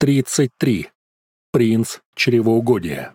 33. Принц чревоугодия.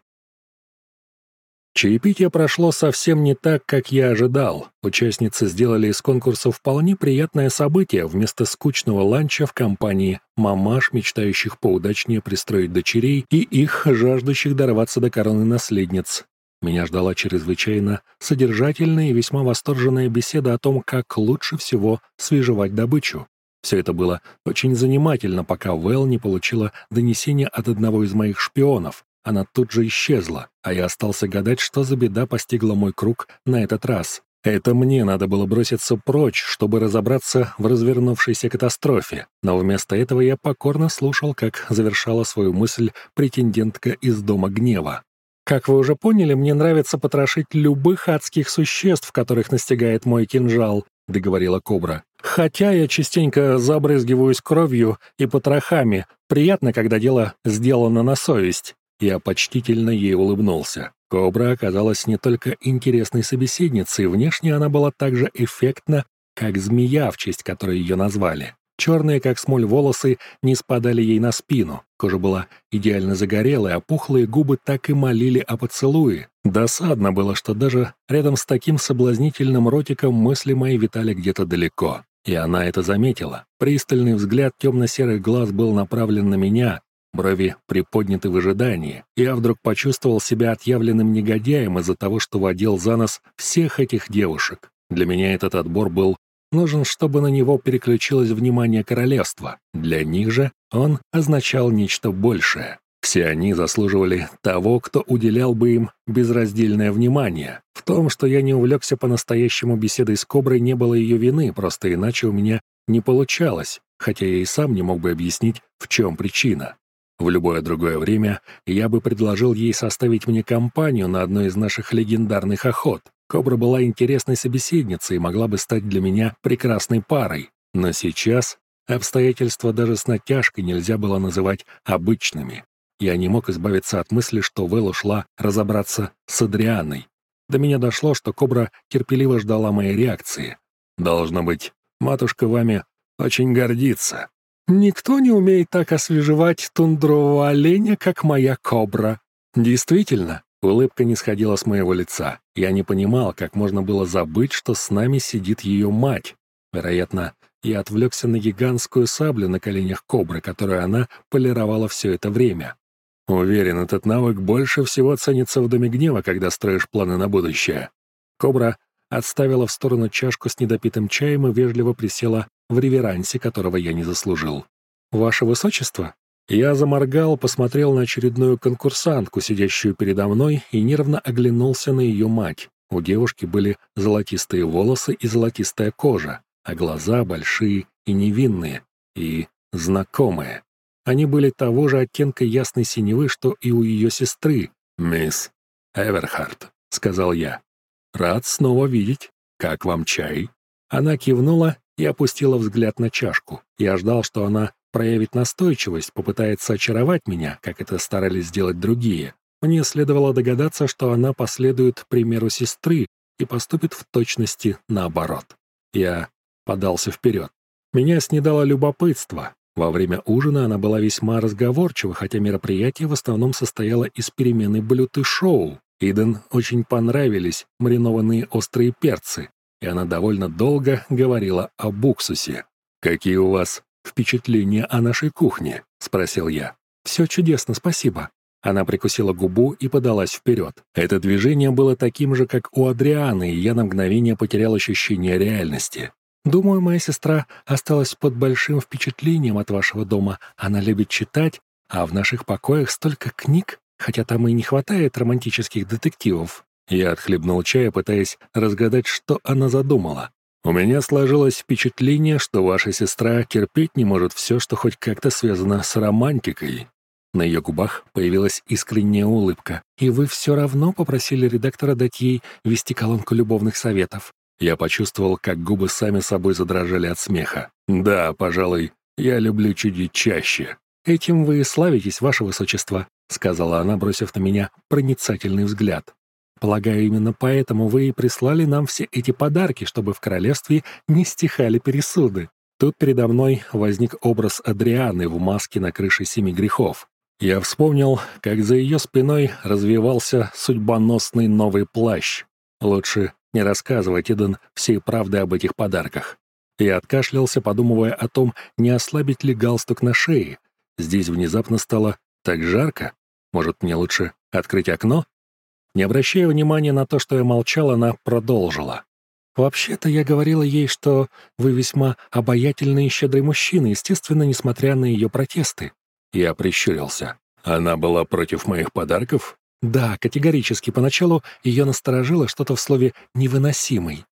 Чаепитие прошло совсем не так, как я ожидал. Участницы сделали из конкурса вполне приятное событие вместо скучного ланча в компании мамаш, мечтающих поудачнее пристроить дочерей, и их, жаждущих дорваться до короны наследниц. Меня ждала чрезвычайно содержательная и весьма восторженная беседа о том, как лучше всего свежевать добычу. Все это было очень занимательно, пока Вэл не получила донесение от одного из моих шпионов. Она тут же исчезла, а я остался гадать, что за беда постигла мой круг на этот раз. Это мне надо было броситься прочь, чтобы разобраться в развернувшейся катастрофе, но вместо этого я покорно слушал, как завершала свою мысль претендентка из Дома Гнева. Как вы уже поняли, мне нравится потрошить любых адских существ, которых настигает мой кинжал, — договорила Кобра. «Хотя я частенько забрызгиваюсь кровью и потрохами. Приятно, когда дело сделано на совесть». Я почтительно ей улыбнулся. Кобра оказалась не только интересной собеседницей, внешне она была так же эффектна, как змея, в честь которой ее назвали. Черные, как смоль, волосы не спадали ей на спину. Кожа была идеально загорелой, а пухлые губы так и молили о поцелуе. Досадно было, что даже рядом с таким соблазнительным ротиком мысли мои витали где-то далеко. И она это заметила. Пристальный взгляд темно-серых глаз был направлен на меня, брови приподняты в ожидании. Я вдруг почувствовал себя отъявленным негодяем из-за того, что водил за нос всех этих девушек. Для меня этот отбор был нужен, чтобы на него переключилось внимание королевства. Для них же он означал нечто большее. Все они заслуживали того, кто уделял бы им безраздельное внимание. В том, что я не увлекся по-настоящему беседой с Коброй, не было ее вины, просто иначе у меня не получалось, хотя я и сам не мог бы объяснить, в чем причина. В любое другое время я бы предложил ей составить мне компанию на одной из наших легендарных охот. Кобра была интересной собеседницей и могла бы стать для меня прекрасной парой. Но сейчас обстоятельства даже с натяжкой нельзя было называть обычными. Я не мог избавиться от мысли, что Вэл ушла разобраться с Адрианой. До меня дошло, что Кобра терпеливо ждала моей реакции. «Должно быть, матушка вами очень гордится». «Никто не умеет так освежевать тундрового оленя, как моя Кобра». «Действительно, Улыбка не сходила с моего лица. Я не понимал, как можно было забыть, что с нами сидит ее мать. Вероятно, я отвлекся на гигантскую саблю на коленях кобры, которую она полировала все это время. Уверен, этот навык больше всего ценится в Доме Гнева, когда строишь планы на будущее. Кобра отставила в сторону чашку с недопитым чаем и вежливо присела в реверансе, которого я не заслужил. «Ваше Высочество?» Я заморгал, посмотрел на очередную конкурсантку, сидящую передо мной, и нервно оглянулся на ее мать. У девушки были золотистые волосы и золотистая кожа, а глаза большие и невинные, и знакомые. Они были того же оттенка ясной синевы, что и у ее сестры. «Мисс Эверхард», — сказал я. «Рад снова видеть. Как вам чай?» Она кивнула и опустила взгляд на чашку. Я ждал, что она проявит настойчивость, попытается очаровать меня, как это старались сделать другие. Мне следовало догадаться, что она последует примеру сестры и поступит в точности наоборот. Я подался вперед. Меня снедало любопытство. Во время ужина она была весьма разговорчива, хотя мероприятие в основном состояло из перемены блюд и шоу. Иден очень понравились маринованные острые перцы, и она довольно долго говорила о буксусе. «Какие у вас впечатление о нашей кухне?» — спросил я. «Все чудесно, спасибо». Она прикусила губу и подалась вперед. Это движение было таким же, как у Адрианы, и я на мгновение потерял ощущение реальности. «Думаю, моя сестра осталась под большим впечатлением от вашего дома. Она любит читать, а в наших покоях столько книг, хотя там и не хватает романтических детективов». Я отхлебнул чая, пытаясь разгадать, что она задумала. У меня сложилось впечатление, что ваша сестра терпеть не может все, что хоть как-то связано с романтикой». На ее губах появилась искренняя улыбка. «И вы все равно попросили редактора дать ей вести колонку любовных советов». Я почувствовал, как губы сами собой задрожали от смеха. «Да, пожалуй, я люблю чудить чаще». «Этим вы славитесь, ваше высочество», — сказала она, бросив на меня проницательный взгляд. Полагаю, именно поэтому вы и прислали нам все эти подарки, чтобы в королевстве не стихали пересуды. Тут передо мной возник образ Адрианы в маске на крыше семи грехов. Я вспомнил, как за ее спиной развивался судьбоносный новый плащ. Лучше не рассказывать Иден всей правды об этих подарках. Я откашлялся, подумывая о том, не ослабить ли галстук на шее. Здесь внезапно стало так жарко. Может, мне лучше открыть окно? Не обращая внимания на то, что я молчал, она продолжила. «Вообще-то я говорила ей, что вы весьма обаятельный и щедрый мужчина, естественно, несмотря на ее протесты». Я прищурился. «Она была против моих подарков?» «Да, категорически. Поначалу ее насторожило что-то в слове «невыносимый».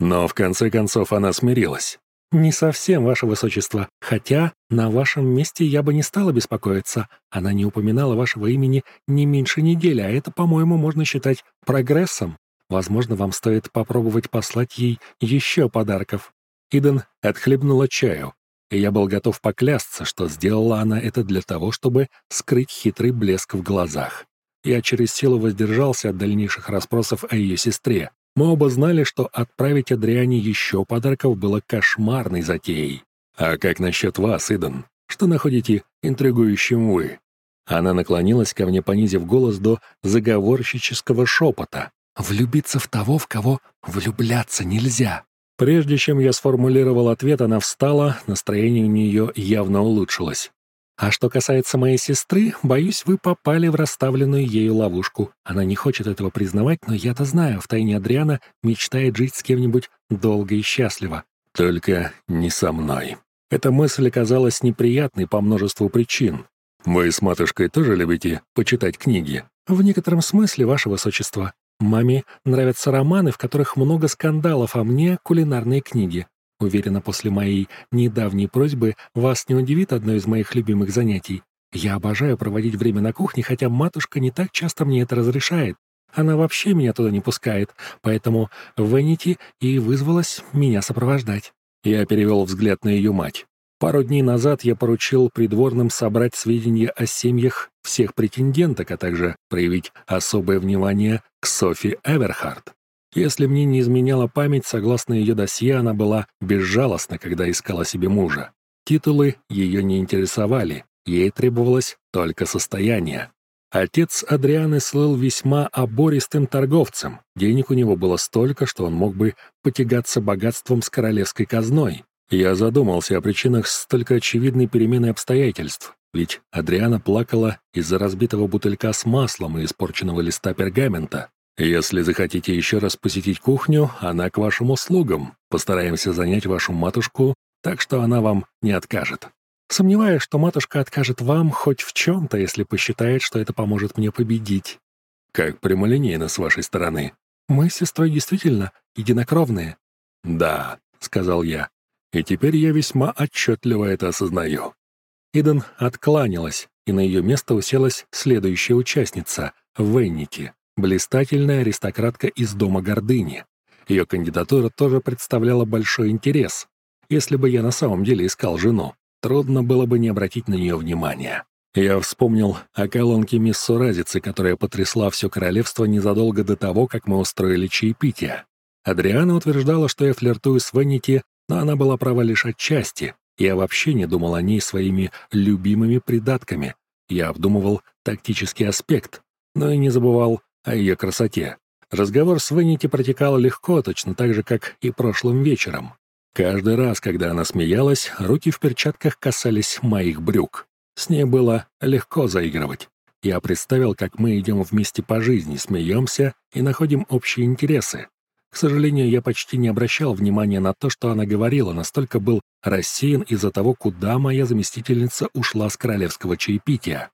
Но в конце концов она смирилась. «Не совсем, ваше высочество. Хотя на вашем месте я бы не стала беспокоиться. Она не упоминала вашего имени не меньше недели, а это, по-моему, можно считать прогрессом. Возможно, вам стоит попробовать послать ей еще подарков». Иден отхлебнула чаю, и я был готов поклясться, что сделала она это для того, чтобы скрыть хитрый блеск в глазах. Я через силу воздержался от дальнейших расспросов о ее сестре, мы оба знали, что отправить Адриане еще подарков было кошмарной затеей. «А как насчет вас, Идан? Что находите интригующим вы?» Она наклонилась ко мне, понизив голос до заговорщического шепота. «Влюбиться в того, в кого влюбляться нельзя». Прежде чем я сформулировал ответ, она встала, настроение у нее явно улучшилось. А что касается моей сестры, боюсь, вы попали в расставленную ею ловушку. Она не хочет этого признавать, но я-то знаю, втайне Адриана мечтает жить с кем-нибудь долго и счастливо. Только не со мной. Эта мысль оказалась неприятной по множеству причин. Вы с матушкой тоже любите почитать книги? В некотором смысле, ваше высочество. Маме нравятся романы, в которых много скандалов, а мне — кулинарные книги. Уверена, после моей недавней просьбы вас не удивит одно из моих любимых занятий. Я обожаю проводить время на кухне, хотя матушка не так часто мне это разрешает. Она вообще меня туда не пускает, поэтому Венити и вызвалась меня сопровождать. Я перевел взгляд на ее мать. Пару дней назад я поручил придворным собрать сведения о семьях всех претенденток, а также проявить особое внимание к Софи Эверхард. Если мне не изменяла память, согласно ее досье, она была безжалостна, когда искала себе мужа. Титулы ее не интересовали, ей требовалось только состояние. Отец Адрианы слыл весьма обористым торговцем. Денег у него было столько, что он мог бы потягаться богатством с королевской казной. Я задумался о причинах столько очевидной перемены обстоятельств. Ведь Адриана плакала из-за разбитого бутылька с маслом и испорченного листа пергамента. Если захотите еще раз посетить кухню, она к вашим услугам. Постараемся занять вашу матушку, так что она вам не откажет. Сомневаюсь, что матушка откажет вам хоть в чем-то, если посчитает, что это поможет мне победить. Как прямолинейно с вашей стороны. Мы с сестрой действительно единокровные. Да, сказал я. И теперь я весьма отчетливо это осознаю. Иден откланялась, и на ее место уселась следующая участница — Венники блистательная аристократка из Дома Гордыни. Ее кандидатура тоже представляла большой интерес. Если бы я на самом деле искал жену, трудно было бы не обратить на нее внимания. Я вспомнил о колонке мисс Суразицы, которая потрясла все королевство незадолго до того, как мы устроили чаепитие. Адриана утверждала, что я флиртую с Веннити, но она была права лишь отчасти. Я вообще не думал о ней своими любимыми придатками. Я обдумывал тактический аспект, но и не забывал о ее красоте. Разговор с Венити протекал легко, точно так же, как и прошлым вечером. Каждый раз, когда она смеялась, руки в перчатках касались моих брюк. С ней было легко заигрывать. Я представил, как мы идем вместе по жизни, смеемся и находим общие интересы. К сожалению, я почти не обращал внимания на то, что она говорила, настолько был рассеян из-за того, куда моя заместительница ушла с королевского чаепития.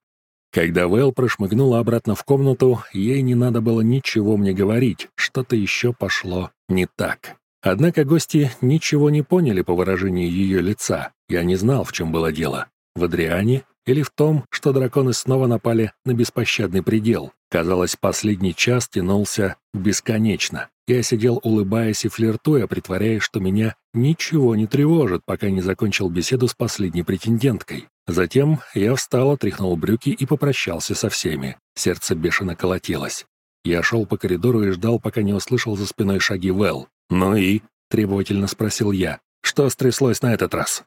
Когда Вэл прошмыгнула обратно в комнату, ей не надо было ничего мне говорить, что-то еще пошло не так. Однако гости ничего не поняли по выражению ее лица. Я не знал, в чем было дело. В Адриане или в том, что драконы снова напали на беспощадный предел. Казалось, последний час тянулся бесконечно. Я сидел, улыбаясь и флиртуя, притворяясь, что меня ничего не тревожит, пока не закончил беседу с последней претенденткой. Затем я встал, отряхнул брюки и попрощался со всеми. Сердце бешено колотилось. Я шел по коридору и ждал, пока не услышал за спиной шаги Вэл. «Ну и?» — требовательно спросил я. Что стряслось на этот раз?